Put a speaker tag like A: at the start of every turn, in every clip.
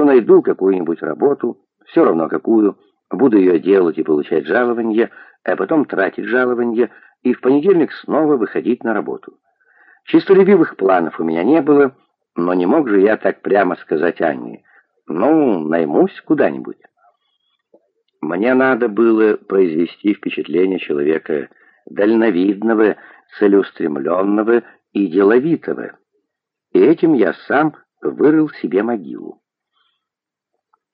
A: что найду какую-нибудь работу, все равно какую, буду ее делать и получать жалование, а потом тратить жалование, и в понедельник снова выходить на работу. Чистолюбивых планов у меня не было, но не мог же я так прямо сказать Анне. Ну, наймусь куда-нибудь. Мне надо было произвести впечатление человека дальновидного, целеустремленного и деловитого. И этим я сам вырыл себе могилу.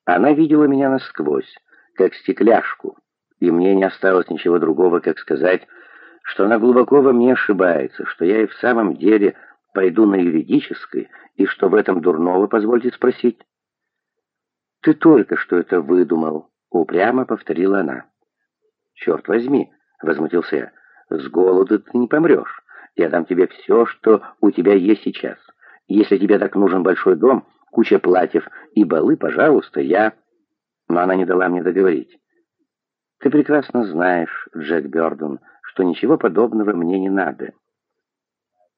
A: Она видела меня насквозь, как стекляшку, и мне не осталось ничего другого, как сказать, что она глубоко во мне ошибается, что я и в самом деле пойду на юридической, и что в этом дурного, позвольте спросить. «Ты только что это выдумал», — упрямо повторила она. «Черт возьми», — возмутился я, — «с голоду ты не помрешь. Я дам тебе все, что у тебя есть сейчас. Если тебе так нужен большой дом, куча платьев и балы, пожалуйста, я...» Но она не дала мне договорить. «Ты прекрасно знаешь, Джек Бёрден, что ничего подобного мне не надо.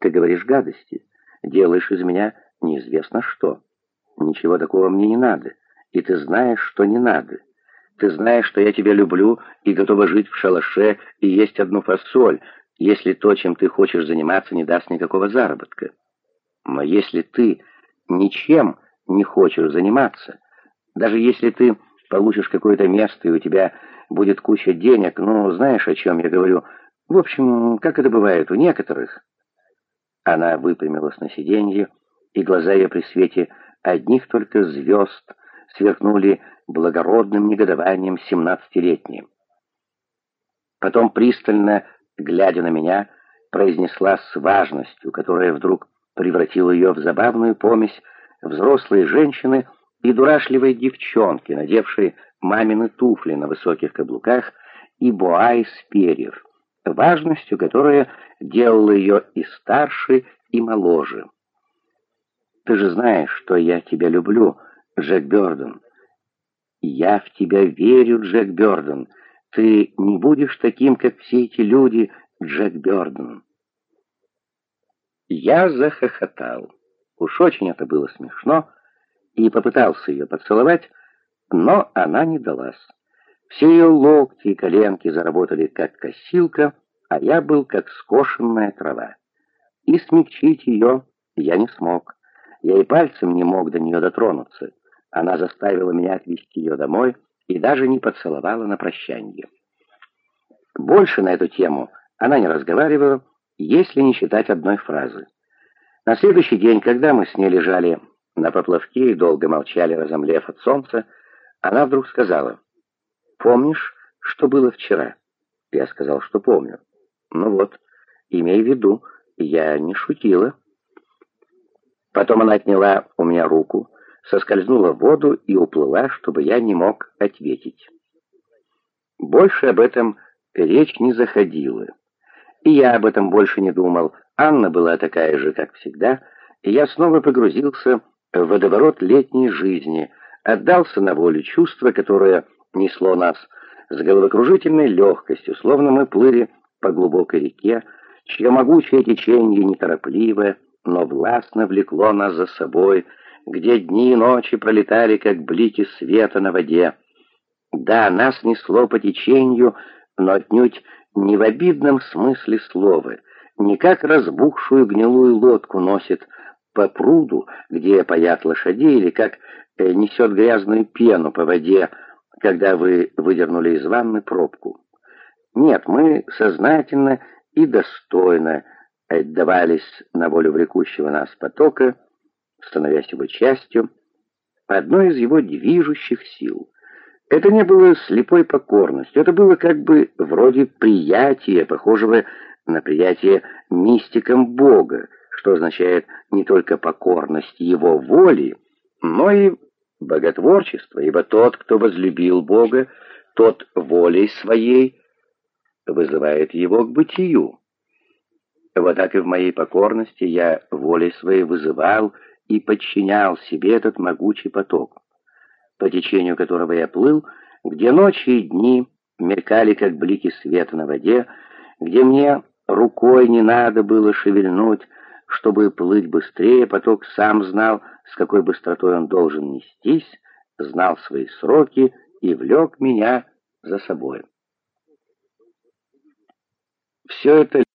A: Ты говоришь гадости, делаешь из меня неизвестно что. Ничего такого мне не надо, и ты знаешь, что не надо. Ты знаешь, что я тебя люблю и готова жить в шалаше и есть одну фасоль, если то, чем ты хочешь заниматься, не даст никакого заработка. Но если ты ничем не хочешь заниматься, даже если ты получишь какое-то место и у тебя будет куча денег, ну, знаешь, о чем я говорю, в общем, как это бывает у некоторых, она выпрямилась на сиденье, и глаза ее при свете одних только звезд сверкнули благородным негодованием семнадцатилетним. Потом, пристально глядя на меня, произнесла с важностью, которая вдруг превратила ее в забавную помесь взрослой женщины и дурашливой девчонки, надевшей мамины туфли на высоких каблуках и боа из перьев важностью, которая делала ее и старше, и моложе. «Ты же знаешь, что я тебя люблю, Джек Бёрден. Я в тебя верю, Джек Бёрден. Ты не будешь таким, как все эти люди, Джек Бёрден». Я захохотал. Уж очень это было смешно, и попытался ее поцеловать, но она не далась. Все ее локти и коленки заработали как косилка, а я был как скошенная трава. И смягчить ее я не смог. Я и пальцем не мог до нее дотронуться. Она заставила меня отвезти ее домой и даже не поцеловала на прощанье. Больше на эту тему она не разговаривала, если не считать одной фразы. На следующий день, когда мы с ней лежали на поплавке и долго молчали, разомлев от солнца, она вдруг сказала, «Помнишь, что было вчера?» Я сказал, что помню. Ну вот, имей в виду, я не шутила. Потом она отняла у меня руку, соскользнула в воду и уплыла, чтобы я не мог ответить. Больше об этом речь не заходила. И я об этом больше не думал. Анна была такая же, как всегда, и я снова погрузился в водоворот летней жизни, отдался на волю чувства, которое несло нас с головокружительной легкостью, словно мы плыли по глубокой реке, чье могучее течение неторопливо, но властно влекло нас за собой, где дни и ночи пролетали, как блики света на воде. Да, нас несло по течению, но отнюдь не в обидном смысле слова, не как разбухшую гнилую лодку носит по пруду, где паят лошади, или как э, несет грязную пену по воде, когда вы выдернули из ванны пробку. Нет, мы сознательно и достойно отдавались на волю влекущего нас потока, становясь его частью, одной из его движущих сил. Это не было слепой покорностью, это было как бы вроде приятия, похожего на приятие мистиком Бога, что означает не только покорность его воли, но и боготворчество, ибо тот, кто возлюбил Бога, тот волей своей вызывает его к бытию. Вот так и в моей покорности я волей своей вызывал и подчинял себе этот могучий поток, по течению которого я плыл, где ночи и дни мелькали, как блики света на воде, где мне рукой не надо было шевельнуть, чтобы плыть быстрее, поток сам знал, с какой быстротой он должен нестись, знал свои сроки и влек меня за собой. Все это